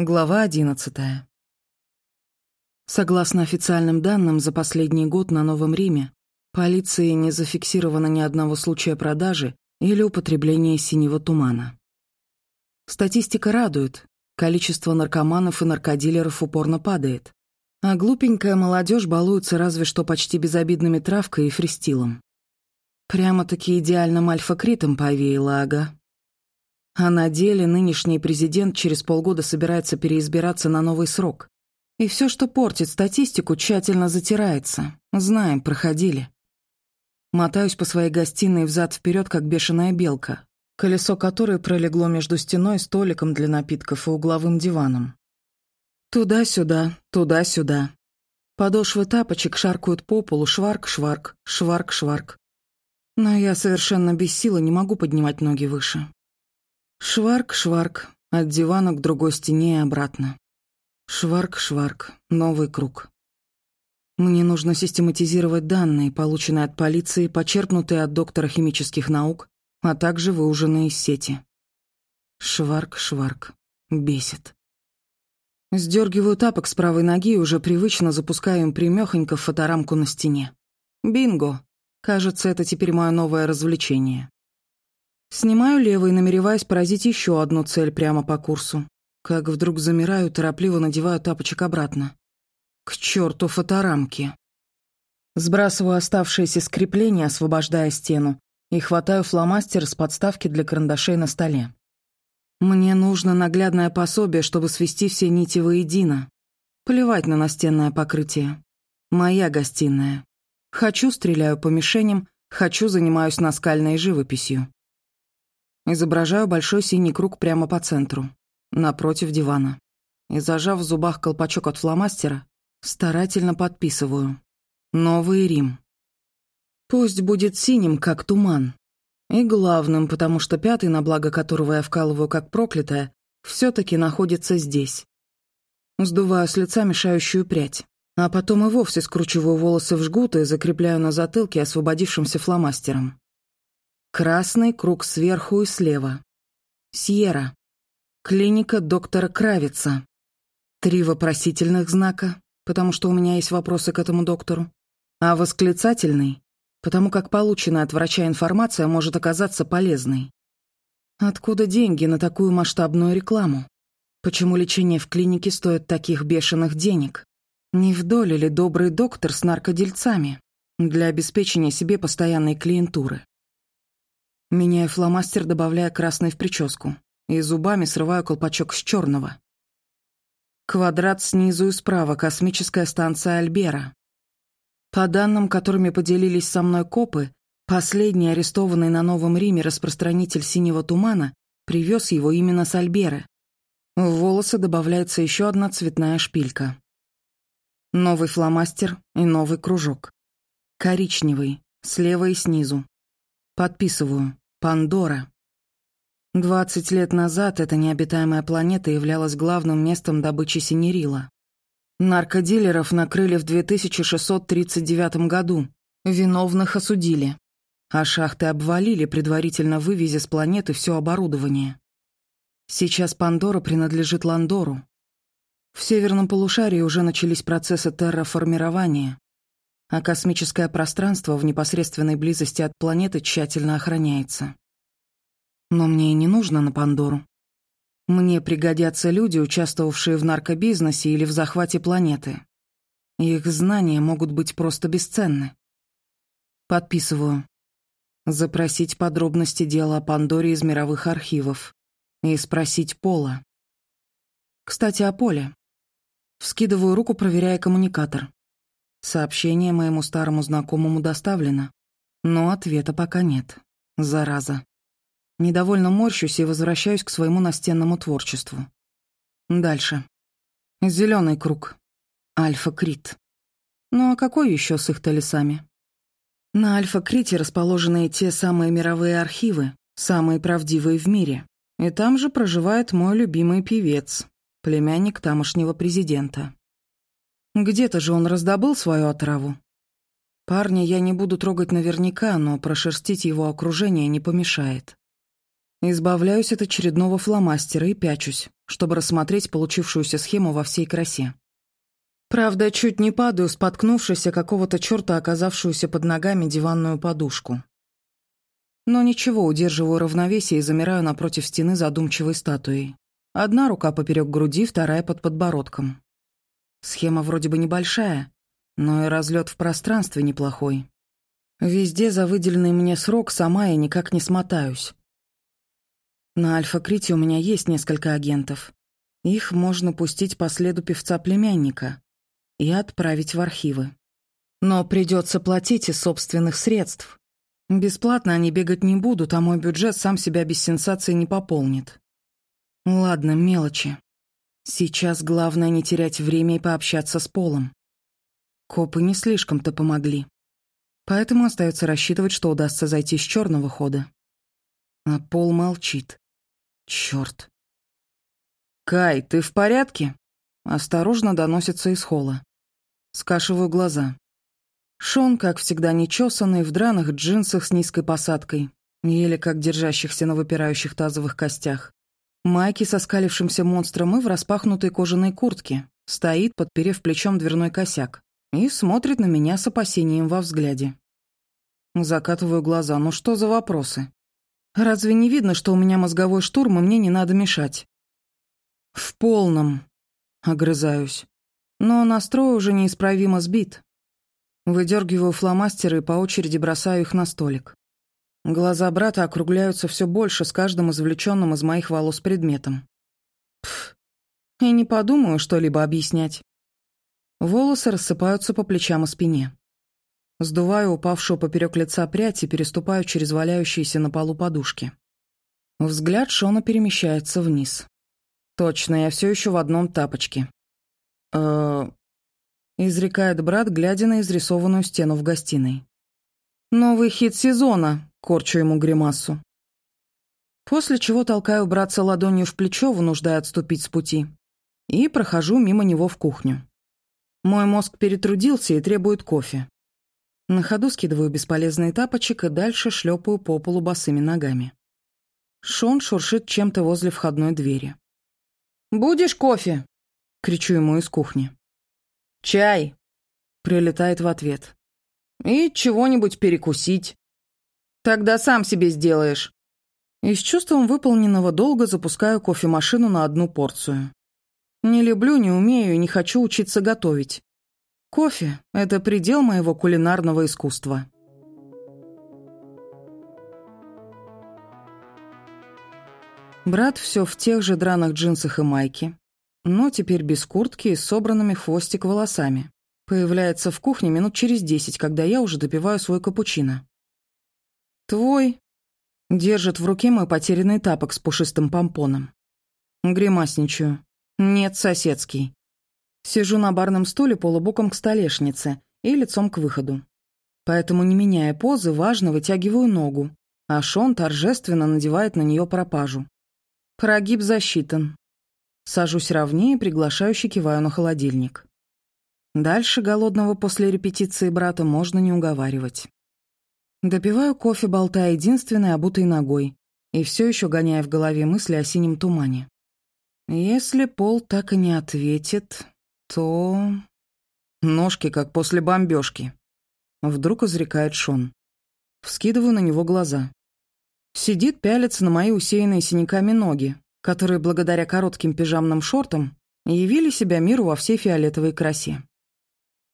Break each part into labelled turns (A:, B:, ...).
A: Глава одиннадцатая. Согласно официальным данным, за последний год на Новом Риме полиции не зафиксировано ни одного случая продажи или употребления синего тумана. Статистика радует, количество наркоманов и наркодилеров упорно падает, а глупенькая молодежь балуется разве что почти безобидными травкой и фристилом. Прямо-таки идеальным альфа-критом повеяло, ага. А на деле нынешний президент через полгода собирается переизбираться на новый срок. И все, что портит статистику, тщательно затирается. Знаем, проходили. Мотаюсь по своей гостиной взад вперед, как бешеная белка, колесо которой пролегло между стеной, столиком для напитков и угловым диваном. Туда-сюда, туда-сюда. Подошвы тапочек шаркают по полу, шварк-шварк, шварк-шварк. Но я совершенно без силы не могу поднимать ноги выше. Шварк-шварк, от дивана к другой стене и обратно. Шварк-шварк, новый круг. Мне нужно систематизировать данные, полученные от полиции, почерпнутые от доктора химических наук, а также выуженные из сети. Шварк-шварк. Бесит. Сдергиваю тапок с правой ноги и уже привычно запускаю им примехонько в фоторамку на стене. Бинго! Кажется, это теперь мое новое развлечение. Снимаю левый, намереваясь поразить еще одну цель прямо по курсу. Как вдруг замираю, торопливо надеваю тапочек обратно. К черту фоторамки. Сбрасываю оставшиеся скрепления, освобождая стену, и хватаю фломастер с подставки для карандашей на столе. Мне нужно наглядное пособие, чтобы свести все нити воедино. Плевать на настенное покрытие. Моя гостиная. Хочу, стреляю по мишеням, хочу, занимаюсь наскальной живописью. Изображаю большой синий круг прямо по центру, напротив дивана. И, зажав в зубах колпачок от фломастера, старательно подписываю. «Новый Рим». Пусть будет синим, как туман. И главным, потому что пятый, на благо которого я вкалываю как проклятая, все таки находится здесь. Сдуваю с лица мешающую прядь, а потом и вовсе скручиваю волосы в жгут и закрепляю на затылке освободившимся фломастером. Красный круг сверху и слева. Сьерра. Клиника доктора Кравица. Три вопросительных знака, потому что у меня есть вопросы к этому доктору. А восклицательный, потому как полученная от врача информация может оказаться полезной. Откуда деньги на такую масштабную рекламу? Почему лечение в клинике стоит таких бешеных денег? Не вдоль ли добрый доктор с наркодельцами для обеспечения себе постоянной клиентуры? Меняю фломастер, добавляя красный в прическу. И зубами срываю колпачок с черного. Квадрат снизу и справа, космическая станция Альбера. По данным, которыми поделились со мной копы, последний арестованный на Новом Риме распространитель синего тумана привез его именно с Альберы. В волосы добавляется еще одна цветная шпилька. Новый фломастер и новый кружок. Коричневый, слева и снизу. Подписываю. Пандора. Двадцать лет назад эта необитаемая планета являлась главным местом добычи синерила. Наркодилеров накрыли в 2639 году. Виновных осудили. А шахты обвалили, предварительно вывезя с планеты все оборудование. Сейчас Пандора принадлежит Ландору. В северном полушарии уже начались процессы терраформирования, а космическое пространство в непосредственной близости от планеты тщательно охраняется. Но мне и не нужно на Пандору. Мне пригодятся люди, участвовавшие в наркобизнесе или в захвате планеты. Их знания могут быть просто бесценны. Подписываю. Запросить подробности дела о Пандоре из мировых архивов. И спросить Пола. Кстати, о Поле. Вскидываю руку, проверяя коммуникатор. Сообщение моему старому знакомому доставлено, но ответа пока нет. Зараза. Недовольно морщусь и возвращаюсь к своему настенному творчеству. Дальше. Зеленый круг. Альфа-Крит. Ну а какой еще с их-то? На Альфа-Крите расположены те самые мировые архивы, самые правдивые в мире. И там же проживает мой любимый певец, племянник тамошнего президента. Где-то же он раздобыл свою отраву. Парня я не буду трогать наверняка, но прошерстить его окружение не помешает. Избавляюсь от очередного фломастера и пячусь, чтобы рассмотреть получившуюся схему во всей красе. Правда, чуть не падаю, споткнувшись о какого-то черта, оказавшуюся под ногами диванную подушку. Но ничего, удерживаю равновесие и замираю напротив стены задумчивой статуей. Одна рука поперек груди, вторая под подбородком. Схема вроде бы небольшая, но и разлет в пространстве неплохой. Везде за выделенный мне срок сама я никак не смотаюсь. На Альфа-Крите у меня есть несколько агентов. Их можно пустить по следу певца-племянника и отправить в архивы. Но придется платить из собственных средств. Бесплатно они бегать не будут, а мой бюджет сам себя без сенсаций не пополнит. Ладно, мелочи. Сейчас главное не терять время и пообщаться с Полом. Копы не слишком-то помогли. Поэтому остается рассчитывать, что удастся зайти с черного хода. А Пол молчит. Черт. «Кай, ты в порядке?» Осторожно доносится из холла. Скашиваю глаза. Шон, как всегда, нечесанный, в драных джинсах с низкой посадкой, еле как держащихся на выпирающих тазовых костях. Майки со скалившимся монстром и в распахнутой кожаной куртке. Стоит, подперев плечом дверной косяк. И смотрит на меня с опасением во взгляде. Закатываю глаза. Ну что за вопросы? Разве не видно, что у меня мозговой штурм, и мне не надо мешать? В полном. Огрызаюсь но настрой уже неисправимо сбит. Выдергиваю фломастеры и по очереди бросаю их на столик. Глаза брата округляются все больше с каждым извлеченным из моих волос предметом. Пф, и не подумаю что-либо объяснять. Волосы рассыпаются по плечам и спине. Сдуваю упавшую поперек лица прядь и переступаю через валяющиеся на полу подушки. Взгляд Шона перемещается вниз. Точно, я все еще в одном тапочке э изрекает брат, глядя на изрисованную стену в гостиной. «Новый хит сезона», — корчу ему гримасу. После чего толкаю братца ладонью в плечо, вынуждая отступить с пути, и прохожу мимо него в кухню. Мой мозг перетрудился и требует кофе. На ходу скидываю бесполезный тапочек и дальше шлепаю по полу босыми ногами. Шон шуршит чем-то возле входной двери. «Будешь кофе?» — кричу ему из кухни. «Чай!» — прилетает в ответ. «И чего-нибудь перекусить. Тогда сам себе сделаешь». И с чувством выполненного долга запускаю кофемашину на одну порцию. Не люблю, не умею и не хочу учиться готовить. Кофе — это предел моего кулинарного искусства. Брат все в тех же драных джинсах и майке, но теперь без куртки и с собранными хвостик волосами. Появляется в кухне минут через десять, когда я уже допиваю свой капучино. «Твой?» Держит в руке мой потерянный тапок с пушистым помпоном. Гримасничаю. «Нет, соседский». Сижу на барном стуле полубоком к столешнице и лицом к выходу. Поэтому, не меняя позы, важно вытягиваю ногу, а Шон торжественно надевает на нее пропажу. Прогиб засчитан, Сажусь ровнее, приглашающе киваю на холодильник. Дальше голодного после репетиции брата можно не уговаривать. Допиваю кофе, болтая единственной обутой ногой, и все еще гоняя в голове мысли о синем тумане. Если Пол так и не ответит, то... Ножки, как после бомбежки. Вдруг изрекает Шон. Вскидываю на него глаза. Сидит, пялится на мои усеянные синяками ноги, которые благодаря коротким пижамным шортам явили себя миру во всей фиолетовой красе.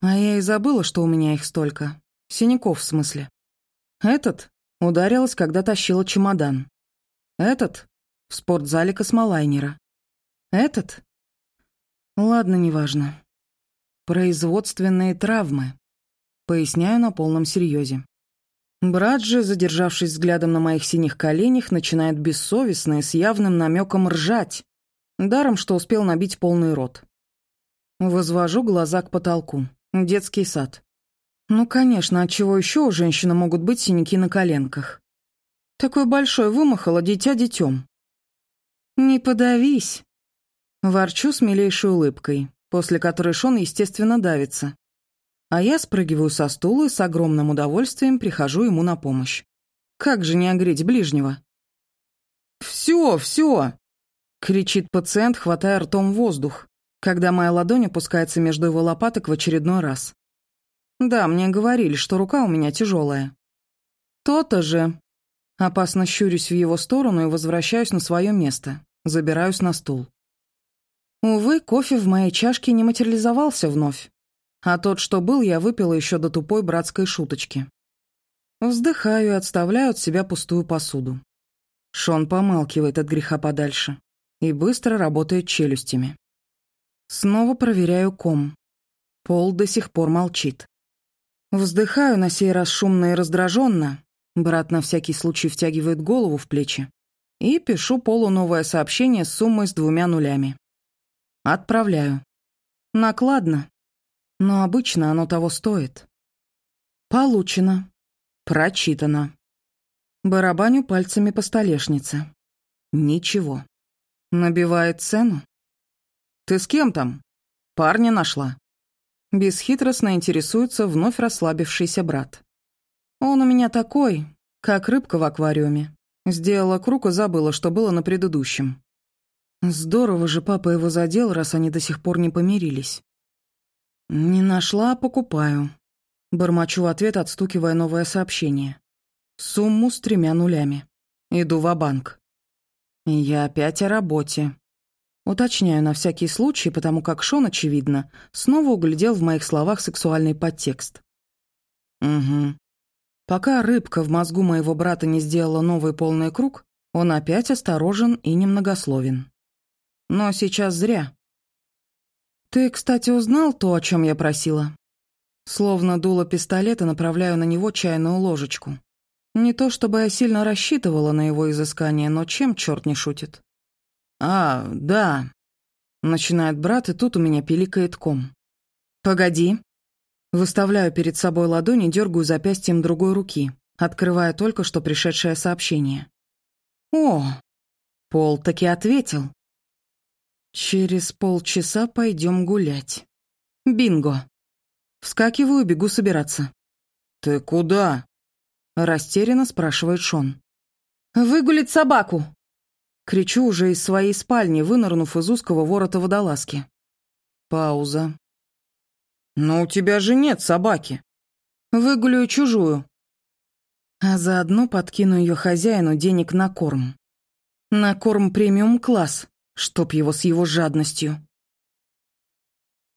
A: А я и забыла, что у меня их столько. Синяков, в смысле. Этот ударилась, когда тащила чемодан. Этот — в спортзале космолайнера. Этот? Ладно, неважно. Производственные травмы. Поясняю на полном серьезе. Брат же, задержавшись взглядом на моих синих коленях, начинает бессовестно и с явным намеком ржать, даром, что успел набить полный рот. Возвожу глаза к потолку. Детский сад. Ну, конечно, от чего еще у женщины могут быть синяки на коленках? Такой большой вымахало дитя детем. «Не подавись!» Ворчу с милейшей улыбкой, после которой Шон, естественно, давится. А я спрыгиваю со стула и с огромным удовольствием прихожу ему на помощь. Как же не огреть ближнего? «Все, все!» Кричит пациент, хватая ртом воздух, когда моя ладонь опускается между его лопаток в очередной раз. Да, мне говорили, что рука у меня тяжелая. То-то же. Опасно щурюсь в его сторону и возвращаюсь на свое место. Забираюсь на стул. Увы, кофе в моей чашке не материализовался вновь. А тот, что был, я выпила еще до тупой братской шуточки. Вздыхаю и отставляю от себя пустую посуду. Шон помалкивает от греха подальше и быстро работает челюстями. Снова проверяю ком. Пол до сих пор молчит. Вздыхаю на сей раз шумно и раздраженно. Брат на всякий случай втягивает голову в плечи. И пишу Полу новое сообщение с суммой с двумя нулями. Отправляю. Накладно. Но обычно оно того стоит. Получено. Прочитано. Барабаню пальцами по столешнице. Ничего. Набивает цену. «Ты с кем там?» «Парня нашла». Бесхитростно интересуется вновь расслабившийся брат. «Он у меня такой, как рыбка в аквариуме. Сделала круг и забыла, что было на предыдущем. Здорово же папа его задел, раз они до сих пор не помирились. Не нашла, покупаю. Бормочу в ответ, отстукивая новое сообщение. Сумму с тремя нулями. Иду в банк Я опять о работе. Уточняю на всякий случай, потому как Шон, очевидно, снова углядел в моих словах сексуальный подтекст. Угу. Пока рыбка в мозгу моего брата не сделала новый полный круг, он опять осторожен и немногословен. Но сейчас зря. «Ты, кстати, узнал то, о чем я просила?» Словно дуло пистолета направляю на него чайную ложечку. Не то чтобы я сильно рассчитывала на его изыскание, но чем черт не шутит? «А, да», — начинает брат, и тут у меня пиликает ком. «Погоди». Выставляю перед собой ладонь и дергаю запястьем другой руки, открывая только что пришедшее сообщение. «О!» Пол таки ответил. «Через полчаса пойдем гулять. Бинго!» Вскакиваю, бегу собираться. «Ты куда?» Растерянно спрашивает Шон. «Выгулить собаку!» Кричу уже из своей спальни, вынырнув из узкого ворота водолазки. Пауза. «Но у тебя же нет собаки». «Выгуляю чужую». А заодно подкину ее хозяину денег на корм. На корм премиум-класс, чтоб его с его жадностью.